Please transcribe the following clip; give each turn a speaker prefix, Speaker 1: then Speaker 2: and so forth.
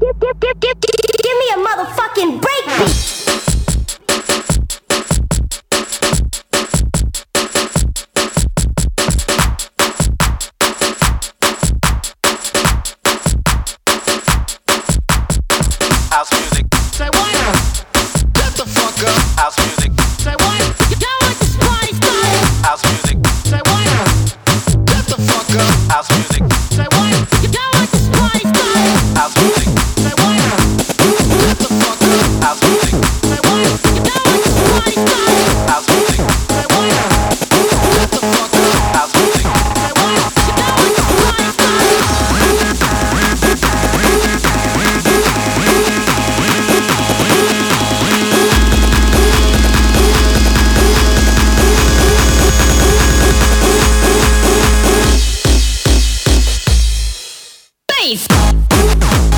Speaker 1: give, give, give, give, give me a motherfucking break. ス